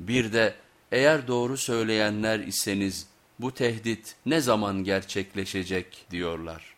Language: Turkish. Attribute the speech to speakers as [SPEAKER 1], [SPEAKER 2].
[SPEAKER 1] Bir de eğer doğru söyleyenler iseniz bu tehdit ne zaman gerçekleşecek diyorlar.